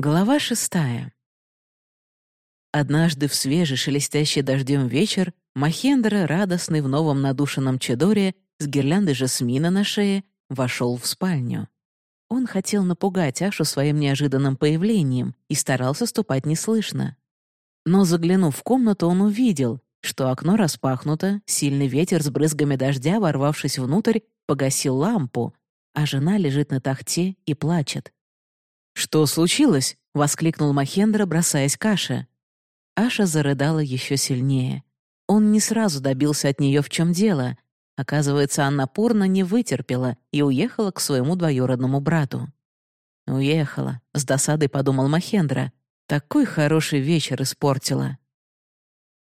Глава шестая. Однажды в свежий шелестящий дождем вечер Махендра, радостный в новом надушенном чедоре, с гирляндой жасмина на шее, вошел в спальню. Он хотел напугать Ашу своим неожиданным появлением и старался ступать неслышно. Но, заглянув в комнату, он увидел, что окно распахнуто, сильный ветер с брызгами дождя, ворвавшись внутрь, погасил лампу, а жена лежит на тахте и плачет. «Что случилось?» — воскликнул Махендра, бросаясь к Аше. Аша зарыдала еще сильнее. Он не сразу добился от нее, в чем дело. Оказывается, Анна Пурна не вытерпела и уехала к своему двоюродному брату. «Уехала», — с досадой подумал Махендра. «Такой хороший вечер испортила».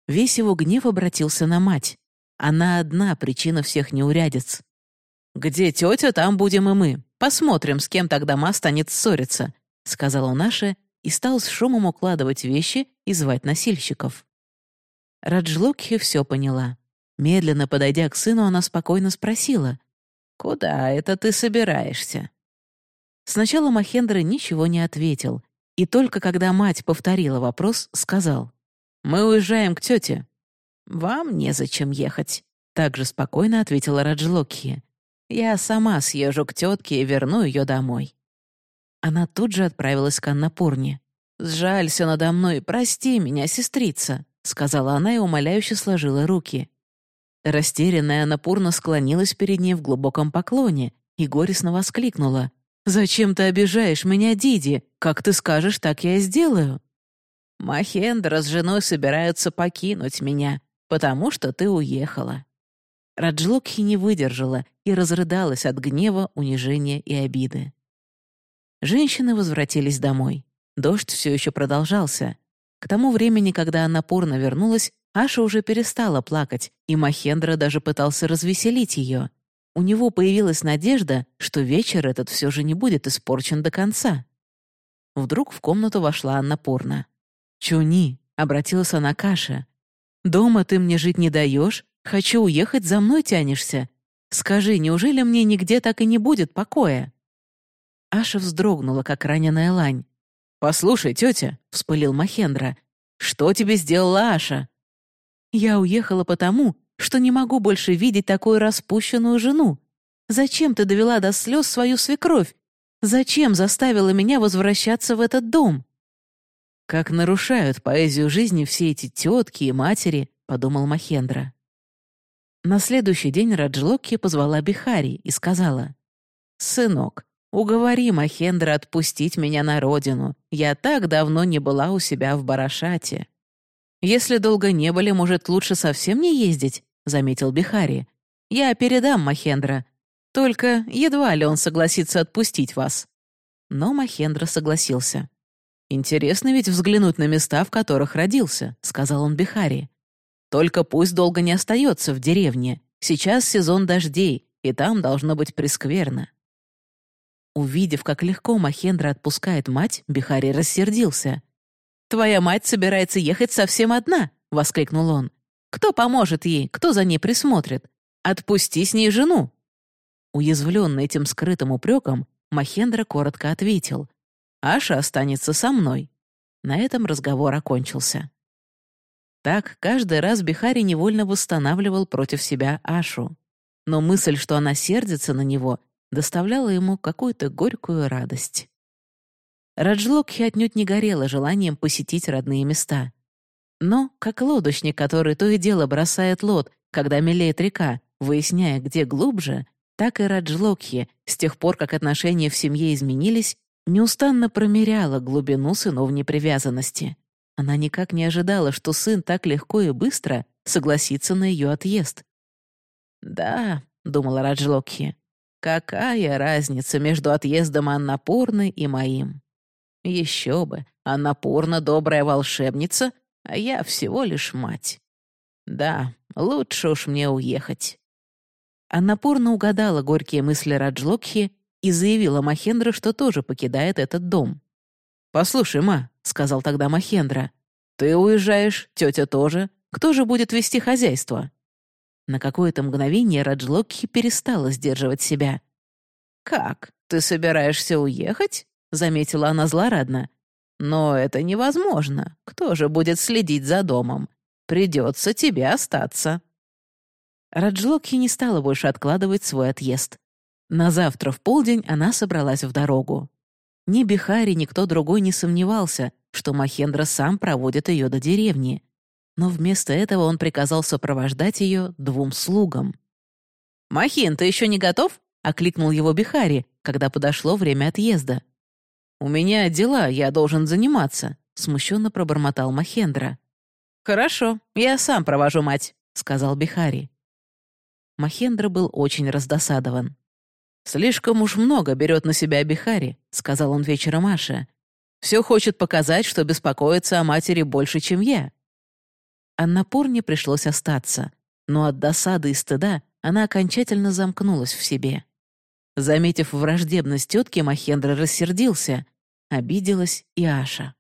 Весь его гнев обратился на мать. Она одна причина всех неурядиц. «Где тетя, там будем и мы. Посмотрим, с кем тогда ма станет ссориться», — сказала Наша и стал с шумом укладывать вещи и звать носильщиков. Раджлукхи все поняла. Медленно подойдя к сыну, она спокойно спросила, «Куда это ты собираешься?» Сначала Махендра ничего не ответил, и только когда мать повторила вопрос, сказал, «Мы уезжаем к тете». «Вам незачем ехать», — также спокойно ответила Раджлокхи. «Я сама съезжу к тетке и верну ее домой». Она тут же отправилась к Аннапурне. «Сжалься надо мной, прости меня, сестрица», — сказала она и умоляюще сложила руки. Растерянная Аннапурна склонилась перед ней в глубоком поклоне и горестно воскликнула. «Зачем ты обижаешь меня, Диди? Как ты скажешь, так я и сделаю». «Махендра с женой собираются покинуть меня, потому что ты уехала». Раджлокхи не выдержала и разрыдалась от гнева, унижения и обиды. Женщины возвратились домой. Дождь все еще продолжался. К тому времени, когда она порно вернулась, Аша уже перестала плакать, и Махендра даже пытался развеселить ее. У него появилась надежда, что вечер этот все же не будет испорчен до конца. Вдруг в комнату вошла Анна Порна. «Чуни», — обратилась она к Аше. «Дома ты мне жить не даешь? Хочу уехать, за мной тянешься. Скажи, неужели мне нигде так и не будет покоя?» Аша вздрогнула, как раненая лань. «Послушай, тетя», — вспылил Махендра, — «что тебе сделала Аша?» «Я уехала потому, что не могу больше видеть такую распущенную жену. Зачем ты довела до слез свою свекровь? Зачем заставила меня возвращаться в этот дом?» «Как нарушают поэзию жизни все эти тетки и матери», — подумал Махендра. На следующий день Раджлокки позвала Бихари и сказала, «Сынок, Уговори Махендра отпустить меня на родину. Я так давно не была у себя в Барашате. Если долго не были, может, лучше совсем не ездить, заметил Бихари. Я передам Махендра. Только едва ли он согласится отпустить вас. Но Махендра согласился. «Интересно ведь взглянуть на места, в которых родился», — сказал он Бихари. «Только пусть долго не остается в деревне. Сейчас сезон дождей, и там должно быть прескверно». Увидев, как легко Махендра отпускает мать, Бихари рассердился. «Твоя мать собирается ехать совсем одна!» — воскликнул он. «Кто поможет ей? Кто за ней присмотрит? Отпусти с ней жену!» Уязвленный этим скрытым упреком, Махендра коротко ответил. «Аша останется со мной». На этом разговор окончился. Так каждый раз Бихари невольно восстанавливал против себя Ашу. Но мысль, что она сердится на него, доставляла ему какую-то горькую радость. Раджлокхи отнюдь не горела желанием посетить родные места. Но, как лодочник, который то и дело бросает лод, когда мелеет река, выясняя, где глубже, так и Раджлокхи, с тех пор, как отношения в семье изменились, неустанно промеряла глубину сыновней привязанности. Она никак не ожидала, что сын так легко и быстро согласится на ее отъезд. «Да», — думала Раджлокхи, Какая разница между отъездом Аннапурны и моим? Еще бы, Аннапурна — добрая волшебница, а я всего лишь мать. Да, лучше уж мне уехать. Аннапурна угадала горькие мысли Раджлокхи и заявила Махендра, что тоже покидает этот дом. «Послушай, ма», — сказал тогда Махендра, — «ты уезжаешь, тетя тоже. Кто же будет вести хозяйство?» На какое-то мгновение Раджлокхи перестала сдерживать себя. «Как? Ты собираешься уехать?» — заметила она злорадно. Но это невозможно. Кто же будет следить за домом? Придется тебе остаться». Раджлокхи не стала больше откладывать свой отъезд. На завтра в полдень она собралась в дорогу. Ни Бихари, ни кто другой не сомневался, что Махендра сам проводит ее до деревни. Но вместо этого он приказал сопровождать ее двум слугам. «Махин, ты еще не готов?» — окликнул его Бихари, когда подошло время отъезда. «У меня дела, я должен заниматься», — смущенно пробормотал Махендра. «Хорошо, я сам провожу мать», — сказал Бихари. Махендра был очень раздосадован. «Слишком уж много берет на себя Бихари», — сказал он вечером Маше. «Все хочет показать, что беспокоится о матери больше, чем я». Аннапурне пришлось остаться, но от досады и стыда она окончательно замкнулась в себе. Заметив враждебность тетки, Махендра рассердился. Обиделась и Аша.